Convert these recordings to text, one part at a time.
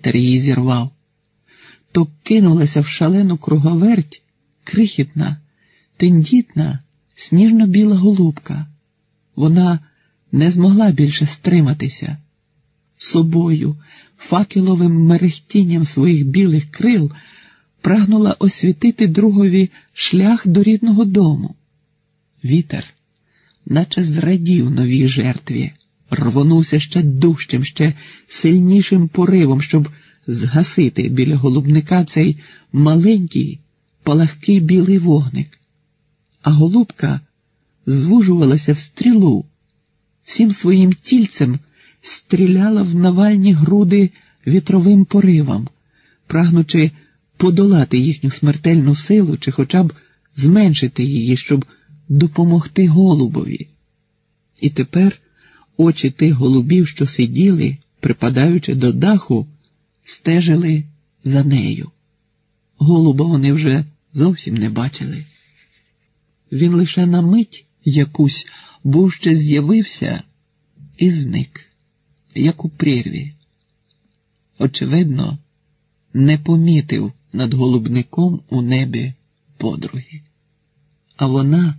вітер її зірвав, то кинулася в шалену круговерть крихітна, тендітна, сніжно-біла голубка. Вона не змогла більше стриматися. Собою, факеловим мерехтінням своїх білих крил прагнула освітити другові шлях до рідного дому. Вітер, наче зрадів новій жертві, рвонувся ще дужчим, ще сильнішим поривом, щоб згасити біля голубника цей маленький, палахкий білий вогник. А голубка звужувалася в стрілу, всім своїм тільцем стріляла в навальні груди вітровим поривом, прагнучи подолати їхню смертельну силу чи хоча б зменшити її, щоб допомогти голубові. І тепер очі тих голубів, що сиділи, припадаючи до даху, стежили за нею. Голуба вони вже зовсім не бачили. Він лише на мить якусь був ще з'явився і зник, як у прірві. Очевидно, не помітив над голубником у небі подруги. А вона,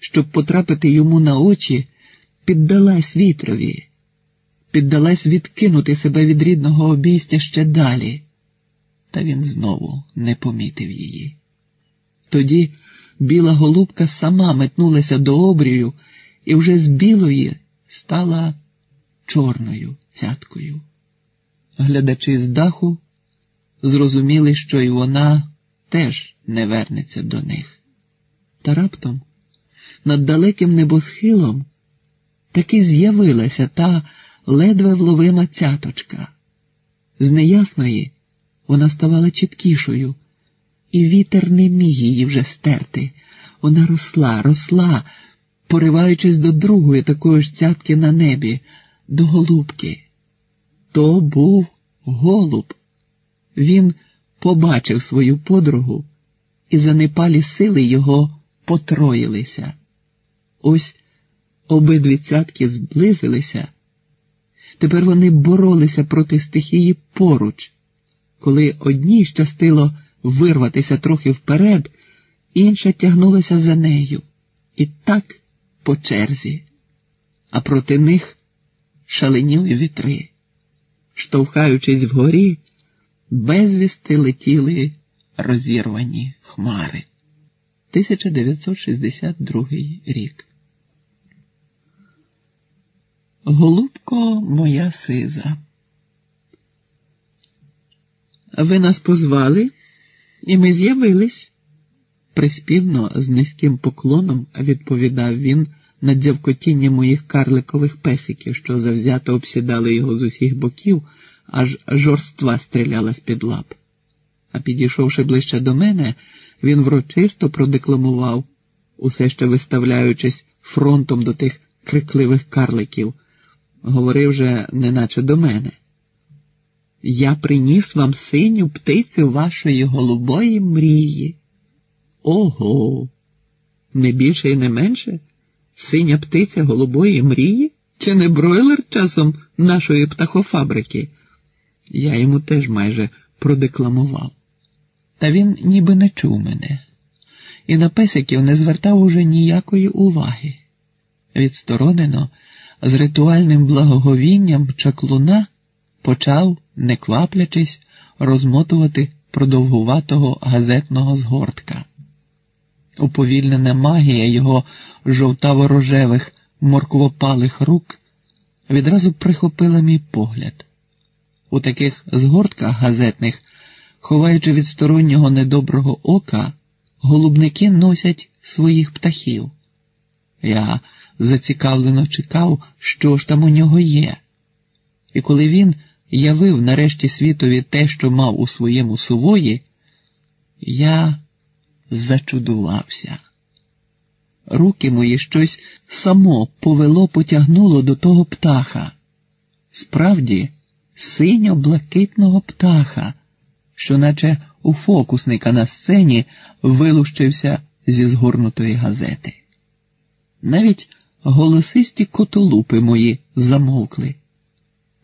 щоб потрапити йому на очі, піддалась вітрові, піддалась відкинути себе від рідного обійстя ще далі, та він знову не помітив її. Тоді біла голубка сама метнулася до обрію і вже з білої стала чорною цяткою. Глядачи з даху зрозуміли, що і вона теж не вернеться до них. Та раптом над далеким небосхилом таки з'явилася та ледве вловима цяточка. З неясної вона ставала чіткішою, і вітер не міг її вже стерти. Вона росла, росла, пориваючись до другої такої ж цятки на небі, до голубки. То був голуб. Він побачив свою подругу, і занепалі сили його потроїлися. Ось обидві цятки зблизилися. Тепер вони боролися проти стихії поруч, коли одній щастило вирватися трохи вперед, інша тягнулася за нею. І так по черзі, а проти них шаленіли вітри, штовхаючись вгорі, безвісти летіли розірвані хмари. 1962 рік. Голубко моя сиза. Ви нас позвали, і ми з'явились. Приспівно з низьким поклоном відповідав він на дзявкотіння моїх карликових песиків, що завзято обсідали його з усіх боків, аж жорства стріляла з-під лап. А підійшовши ближче до мене, він врочисто продекламував, усе ще виставляючись фронтом до тих крикливих карликів, говорив же, неначе до мене. Я приніс вам синю птицю вашої голубої мрії. Ого, не більше і не менше? Синя птиця голубої мрії? Чи не бройлер часом нашої птахофабрики? Я йому теж майже продекламував. Та він ніби не чув мене, і на песиків не звертав уже ніякої уваги. Відсторонено, з ритуальним благоговінням чаклуна почав, не кваплячись, розмотувати продовгуватого газетного згортка уповільнена магія його жовтаво-рожевих морквопалих рук відразу прихопила мій погляд. У таких згортках газетних, ховаючи від стороннього недоброго ока, голубники носять своїх птахів. Я зацікавлено чекав, що ж там у нього є. І коли він явив нарешті світові те, що мав у своєму сувої, я зачудувався. Руки мої щось само повело потягнуло до того птаха. Справді, синьо-блакитного птаха, що, наче у фокусника на сцені, вилущився зі згорнутої газети. Навіть голосисті котолупи мої замовкли,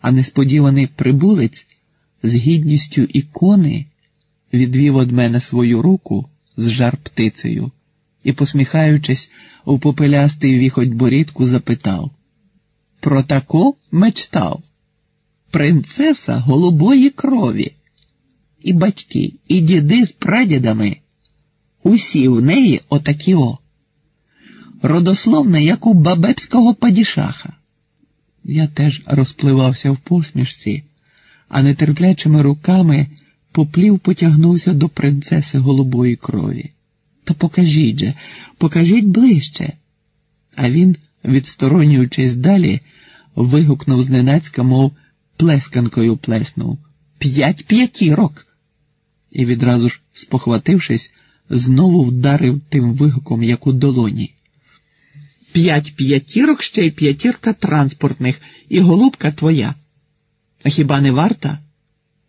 а несподіваний прибулець з гідністю ікони відвів од мене свою руку з жар птицею і, посміхаючись, у попелястий віхоть борідку запитав Про таку мечтав принцеса голубої крові. І батьки, і діди з прадідами, усі в неї отакі о. Родословне, як у бабепського падішаха. Я теж розпливався в посмішці, а нетерплячими руками поплів потягнувся до принцеси голубої крові. Та покажіть же, покажіть ближче. А він, відсторонюючись далі, вигукнув зненацька, мов плесканкою плеснув П'ять п'ятірок. І відразу ж, спохватившись, знову вдарив тим вигуком, як у долоні. П'ять п'ятірок ще й п'ятірка транспортних, і голубка твоя. А хіба не варта?